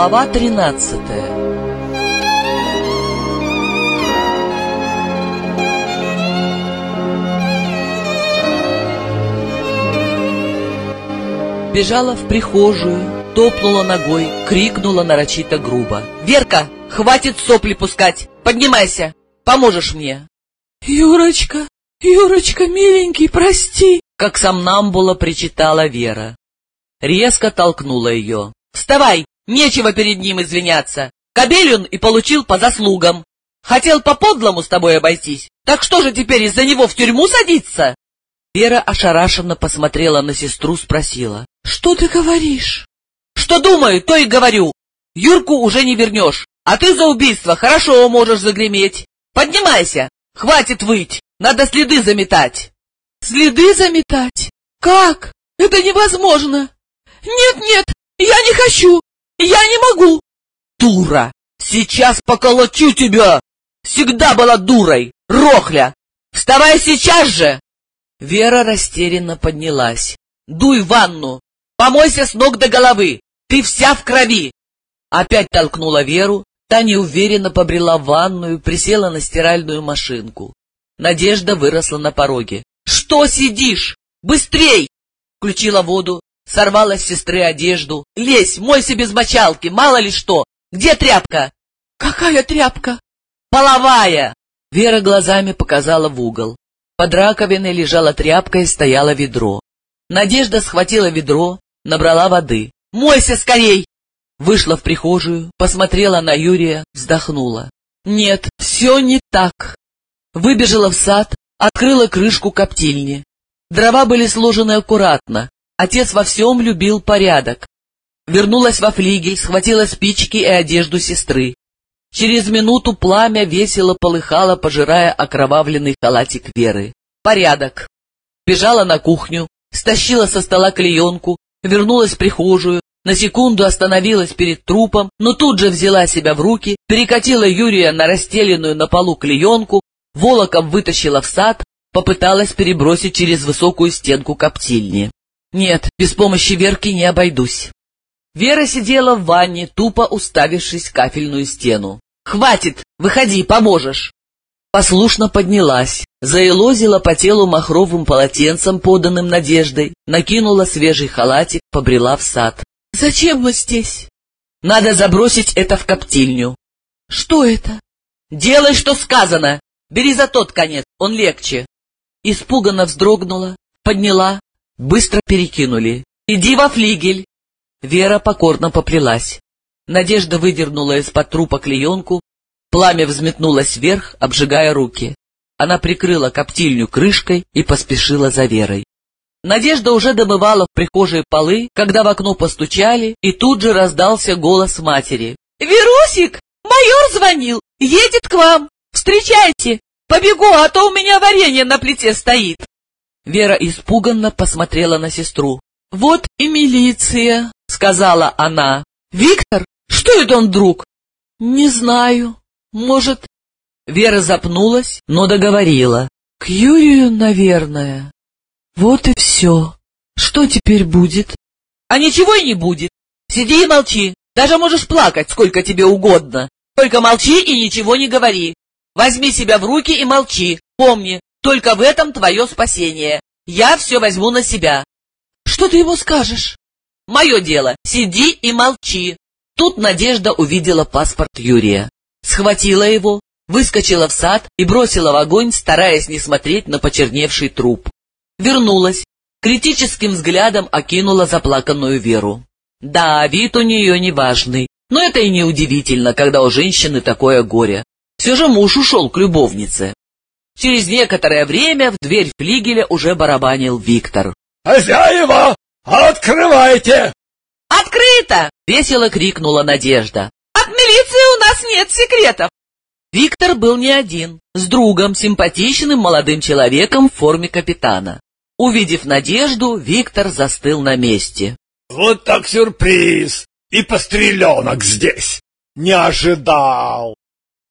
Глава тринадцатая Бежала в прихожую, топнула ногой, крикнула нарочито грубо. «Верка, хватит сопли пускать! Поднимайся! Поможешь мне!» «Юрочка, Юрочка, миленький, прости!» Как сомнамбула причитала Вера. Резко толкнула ее. «Вставай! Нечего перед ним извиняться! Кобель он и получил по заслугам! Хотел по-подлому с тобой обойтись! Так что же теперь из-за него в тюрьму садиться?» Вера ошарашенно посмотрела на сестру, спросила. «Что ты говоришь?» «Что думаю, то и говорю. Юрку уже не вернешь, а ты за убийство хорошо можешь загреметь. Поднимайся, хватит выть, надо следы заметать». «Следы заметать? Как? Это невозможно! Нет-нет, я не хочу, я не могу!» «Дура! Сейчас поколочу тебя! Всегда была дурой, рохля! Вставай сейчас же!» Вера растерянно поднялась. «Дуй в ванну! Помойся с ног до головы! Ты вся в крови!» Опять толкнула Веру, та неуверенно побрела в ванную, присела на стиральную машинку. Надежда выросла на пороге. «Что сидишь? Быстрей!» Включила воду, сорвала с сестры одежду. «Лезь, мойся без мочалки, мало ли что! Где тряпка?» «Какая тряпка?» «Половая!» Вера глазами показала в угол. Под раковиной лежала тряпка и стояло ведро. Надежда схватила ведро, набрала воды. «Мойся скорей!» Вышла в прихожую, посмотрела на Юрия, вздохнула. «Нет, все не так!» Выбежала в сад, открыла крышку коптильни. Дрова были сложены аккуратно, отец во всем любил порядок. Вернулась во флигель, схватила спички и одежду сестры. Через минуту пламя весело полыхало, пожирая окровавленный халатик Веры. Порядок. Бежала на кухню, стащила со стола клеенку, вернулась в прихожую, на секунду остановилась перед трупом, но тут же взяла себя в руки, перекатила Юрия на расстеленную на полу клеенку, волоком вытащила в сад, попыталась перебросить через высокую стенку коптильни. Нет, без помощи Верки не обойдусь. Вера сидела в ванне, тупо уставившись в кафельную стену. «Хватит! Выходи, поможешь!» Послушно поднялась, заелозила по телу махровым полотенцем, поданным Надеждой, накинула свежий халатик, побрела в сад. «Зачем мы здесь?» «Надо забросить это в коптильню». «Что это?» «Делай, что сказано! Бери за тот конец, он легче!» Испуганно вздрогнула, подняла, быстро перекинули. «Иди во флигель!» Вера покорно поплелась. Надежда выдернула из-под трупа клеенку, пламя взметнулось вверх, обжигая руки. Она прикрыла коптильню крышкой и поспешила за Верой. Надежда уже домывала в прихожей полы, когда в окно постучали, и тут же раздался голос матери. «Верусик, майор звонил, едет к вам, встречайте, побегу, а то у меня варенье на плите стоит». Вера испуганно посмотрела на сестру. «Вот и милиция», — сказала она. «Виктор, что это он вдруг?» «Не знаю. Может...» Вера запнулась, но договорила. «К Юрию, наверное. Вот и все. Что теперь будет?» «А ничего и не будет. Сиди и молчи. Даже можешь плакать, сколько тебе угодно. Только молчи и ничего не говори. Возьми себя в руки и молчи. Помни, только в этом твое спасение. Я все возьму на себя. Что ты ему скажешь? Мое дело. Сиди и молчи. Тут Надежда увидела паспорт Юрия. Схватила его, выскочила в сад и бросила в огонь, стараясь не смотреть на почерневший труп. Вернулась, критическим взглядом окинула заплаканную Веру. Да, вид у нее неважный, но это и не удивительно, когда у женщины такое горе. Все же муж ушел к любовнице. Через некоторое время в дверь флигеля уже барабанил Виктор. «Хозяева, открывайте!» «Открыто!» — весело крикнула Надежда. «От милиции у нас нет секретов!» Виктор был не один, с другом, симпатичным молодым человеком в форме капитана. Увидев Надежду, Виктор застыл на месте. «Вот так сюрприз! И постреленок здесь! Не ожидал!»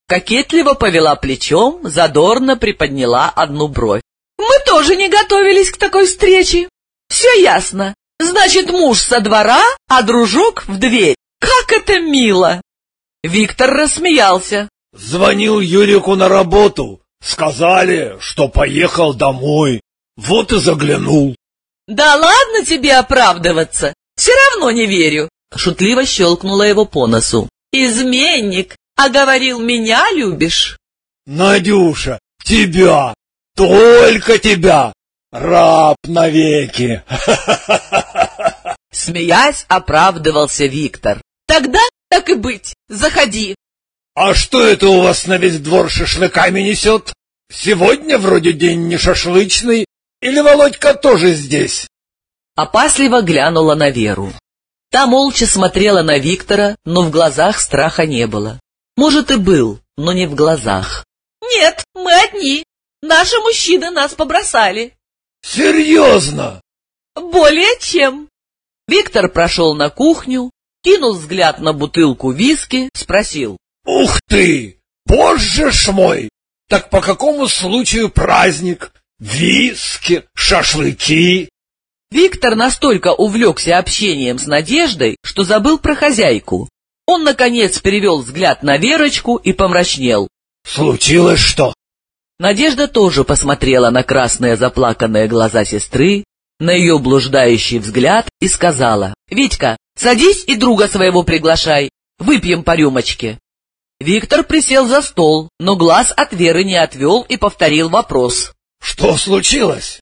Кокетливо повела плечом, задорно приподняла одну бровь. «Мы тоже не готовились к такой встрече. Все ясно. Значит, муж со двора, а дружок в дверь. Как это мило! Виктор рассмеялся. Звонил Юрику на работу. Сказали, что поехал домой. Вот и заглянул. Да ладно тебе оправдываться. Все равно не верю. Шутливо щелкнула его по носу. Изменник, а говорил, меня любишь. Надюша, тебя, только тебя, раб навеки. Смеясь, оправдывался Виктор. Тогда, так и быть, заходи. А что это у вас на весь двор шашлыками несет? Сегодня вроде день не шашлычный, или Володька тоже здесь? Опасливо глянула на Веру. Та молча смотрела на Виктора, но в глазах страха не было. Может, и был, но не в глазах. «Нет, мы одни. Наши мужчины нас побросали». «Серьезно?» «Более чем». Виктор прошел на кухню, кинул взгляд на бутылку виски, спросил. «Ух ты! Боже ж мой! Так по какому случаю праздник? Виски, шашлыки?» Виктор настолько увлекся общением с Надеждой, что забыл про хозяйку. Он, наконец, перевел взгляд на Верочку и помрачнел. «Случилось что?» Надежда тоже посмотрела на красные заплаканные глаза сестры, на ее блуждающий взгляд и сказала, «Витька, садись и друга своего приглашай, выпьем по рюмочке». Виктор присел за стол, но глаз от Веры не отвел и повторил вопрос. «Что случилось?»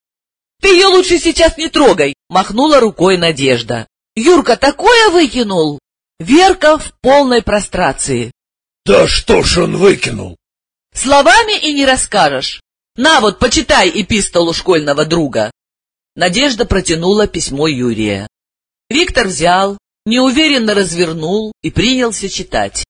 «Ты ее лучше сейчас не трогай!» — махнула рукой Надежда. «Юрка такое выкинул!» Верка в полной прострации. «Да что ж он выкинул?» «Словами и не расскажешь. На вот, почитай эпистолу школьного друга». Надежда протянула письмо Юрия. Виктор взял, неуверенно развернул и принялся читать.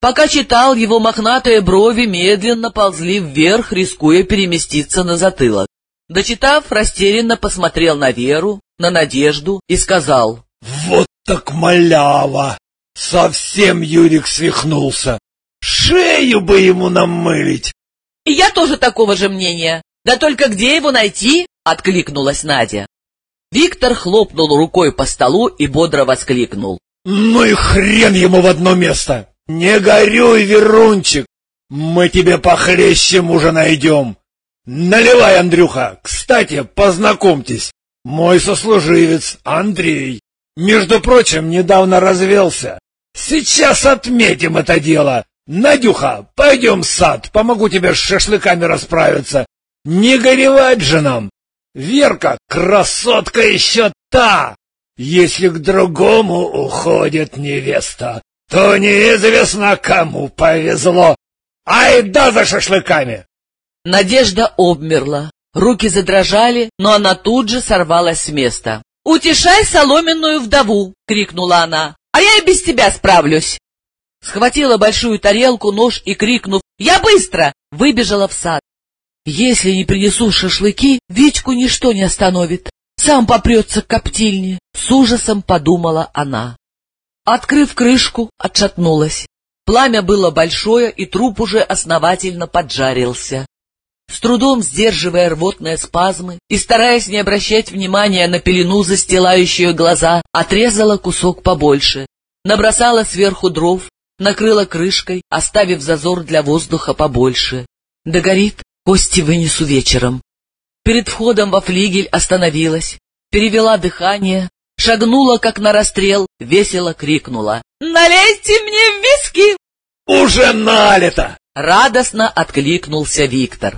Пока читал, его мохнатые брови медленно ползли вверх, рискуя переместиться на затылок. Дочитав, растерянно посмотрел на Веру, на Надежду и сказал. «Вот так малява! Совсем Юрик свихнулся! Шею бы ему намылить!» «И я тоже такого же мнения. Да только где его найти?» — откликнулась Надя. Виктор хлопнул рукой по столу и бодро воскликнул. «Ну и хрен ему в одно место! Не горюй, Верунчик! Мы тебе похлеще мужа найдем! Наливай, Андрюха! Кстати, познакомьтесь, мой сослуживец Андрей. Между прочим, недавно развелся. Сейчас отметим это дело. Надюха, пойдем в сад, помогу тебе с шашлыками расправиться. Не горевать же нам! Верка, красотка еще та! Если к другому уходит невеста, то неизвестно, кому повезло. Ай да за шашлыками! Надежда обмерла. Руки задрожали, но она тут же сорвалась с места. «Утешай соломенную вдову!» — крикнула она. «А я и без тебя справлюсь!» Схватила большую тарелку, нож и, крикнув «Я быстро!» выбежала в сад. «Если не принесу шашлыки, Витьку ничто не остановит. Сам попрется к коптильне!» — с ужасом подумала она. Открыв крышку, отшатнулась. Пламя было большое, и труп уже основательно поджарился. С трудом сдерживая рвотные спазмы и стараясь не обращать внимания на пелену, застилающую глаза, отрезала кусок побольше, набросала сверху дров, накрыла крышкой, оставив зазор для воздуха побольше. Догорит, кости вынесу вечером. Перед входом во флигель остановилась, перевела дыхание, шагнула, как на расстрел, весело крикнула. «Налейте мне виски!» «Уже налито!» — радостно откликнулся Виктор.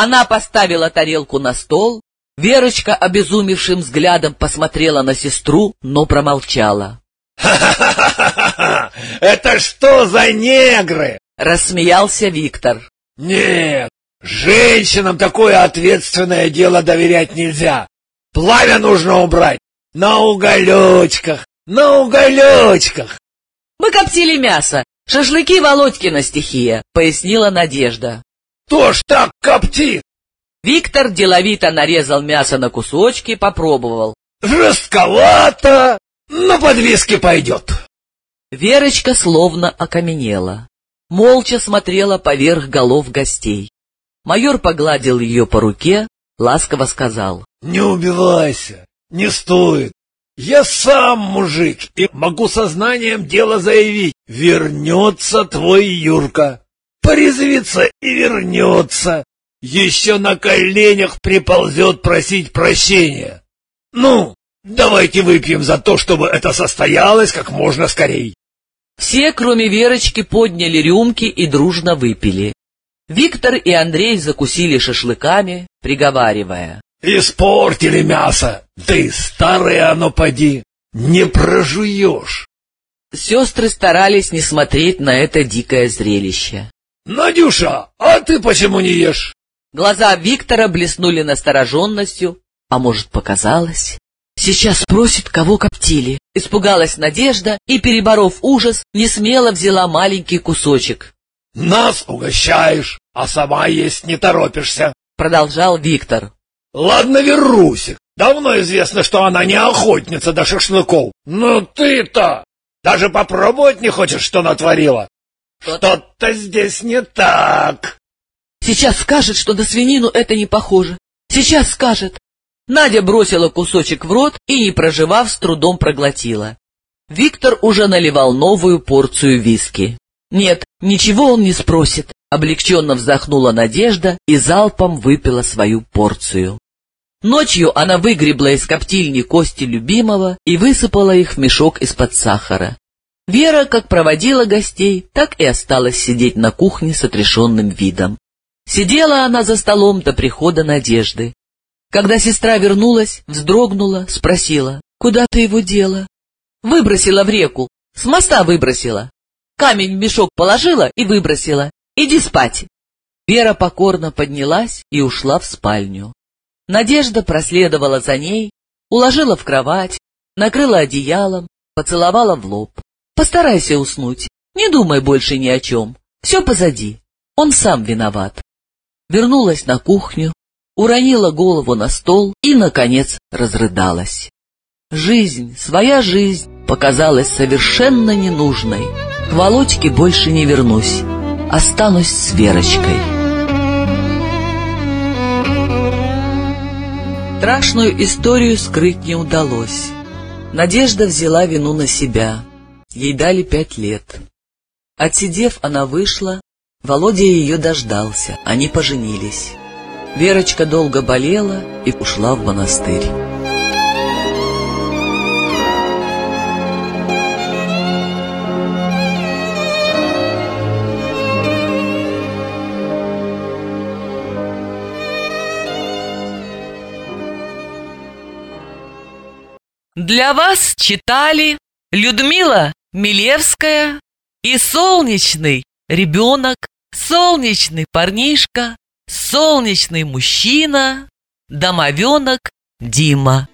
Она поставила тарелку на стол, Верочка обезумевшим взглядом посмотрела на сестру, но промолчала. «Ха-ха-ха! Это что за негры?» — рассмеялся Виктор. «Нет, женщинам такое ответственное дело доверять нельзя. Пламя нужно убрать на уголечках, на уголечках!» «Мы коптили мясо, шашлыки Володькина стихия», — пояснила Надежда. Кто ж так коптит? Виктор деловито нарезал мясо на кусочки, попробовал. Жестковато, но подвески пойдет. Верочка словно окаменела. Молча смотрела поверх голов гостей. Майор погладил ее по руке, ласково сказал. — Не убивайся, не стоит. Я сам мужик и могу сознанием дела заявить. Вернется твой Юрка. Порезвится и вернется. Еще на коленях приползет просить прощения. Ну, давайте выпьем за то, чтобы это состоялось как можно скорей. Все, кроме Верочки, подняли рюмки и дружно выпили. Виктор и Андрей закусили шашлыками, приговаривая. «Испортили мясо! Ты старое оно поди! Не прожуешь!» Сестры старались не смотреть на это дикое зрелище. «Надюша, а ты почему не ешь?» Глаза Виктора блеснули настороженностью, а может, показалось? Сейчас спросит, кого коптили. Испугалась Надежда и, переборов ужас, не смело взяла маленький кусочек. «Нас угощаешь, а сама есть не торопишься», — продолжал Виктор. «Ладно, Верусик, давно известно, что она не охотница до шашлыков. Но ты-то даже попробовать не хочешь, что натворила? Что-то здесь не так». «Сейчас скажет, что на свинину это не похоже. Сейчас скажет». Надя бросила кусочек в рот и, не проживав, с трудом проглотила. Виктор уже наливал новую порцию виски. Нет, ничего он не спросит. Облегченно вздохнула Надежда и залпом выпила свою порцию. Ночью она выгребла из коптильни кости любимого и высыпала их в мешок из-под сахара. Вера как проводила гостей, так и осталась сидеть на кухне с отрешенным видом. Сидела она за столом до прихода Надежды. Когда сестра вернулась, вздрогнула, спросила, «Куда ты его дела?» «Выбросила в реку, с моста выбросила. Камень в мешок положила и выбросила. Иди спать. Вера покорно поднялась и ушла в спальню. Надежда проследовала за ней, уложила в кровать, накрыла одеялом, поцеловала в лоб. Постарайся уснуть, не думай больше ни о чем. Все позади. Он сам виноват. Вернулась на кухню, уронила голову на стол и, наконец, разрыдалась. Жизнь, своя жизнь показалась совершенно ненужной. К Володьке больше не вернусь. Останусь с Верочкой. Страшную историю скрыть не удалось. Надежда взяла вину на себя. Ей дали пять лет. Отсидев, она вышла. Володя ее дождался. Они поженились. Верочка долго болела и ушла в монастырь. Для вас читали Людмила Милевская и солнечный ребенок, солнечный парнишка, солнечный мужчина, домовенок Дима.